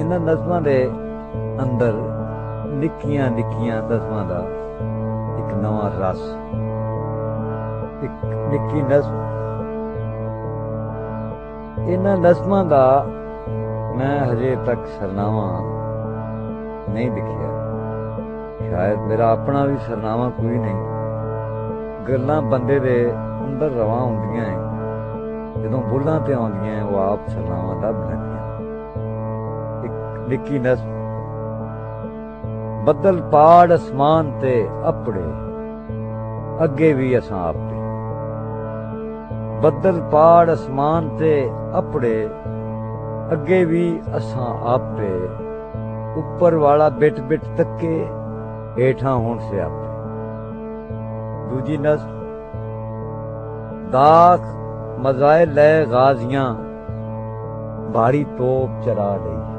ਇਹਨਾਂ ਨਜ਼ਮਾਂ ਦੇ ਅੰਦਰ ਨਿੱਕੀਆਂ ਨਿੱਕੀਆਂ ਨਜ਼ਮਾਂ ਦਾ ਇੱਕ ਨਵਾਂ ਰਸ ਇੱਕ ਨਿੱਕੀ ਨਜ਼ਮ ਇਹਨਾਂ ਨਜ਼ਮਾਂ ਦਾ ਮੈਂ ਹਜੇ ਤੱਕ ਸਰਨਾਮਾ ਨਹੀਂ ਲਿਖਿਆ। ਸ਼ਾਇਦ ਮੇਰਾ ਆਪਣਾ ਵੀ ਸਰਨਾਮਾ ਕੋਈ ਨਹੀਂ। ਗੱਲਾਂ ਬੰਦੇ ਦੇ ਅੰਦਰ ਰਵਾਂ ਹੁੰਦੀਆਂ ਐ ਜਦੋਂ ਬੁੱਲਾਂ ਤੇ ਆਉਂਦੀਆਂ ਐ, ਉਹ ਆਪ ਸਰਨਾਮਾ ਲੱਭ ਲੈਂਦੀਆਂ। ਨਿੱਕੀ ਨਜ਼ਮ ਬੱਦਲ ਪਾੜ ਅਸਮਾਨ ਤੇ ਆਪੜੇ ਅੱਗੇ ਵੀ ਅਸਾਂ ਆਪੇ ਬੱਦਲ ਪਾੜ ਅਸਮਾਨ ਤੇ ਆਪੜੇ ਅੱਗੇ ਵੀ ਅਸਾਂ ਆਪੇ ਉੱਪਰ ਵਾਲਾ ਬਿਟ ਬਿਟ ਤੱਕੇ ਹੇਠਾਂ ਹੁਣ ਸਿਆਪੇ ਦੂਜੀ ਨਜ਼ਮ ਦਾਖ ਮਜ਼ਾਇ ਲੈ ਗਾਜ਼ੀਆਂ ਭਾਰੀ ਤੋਪ ਚਰਾ ਲਈ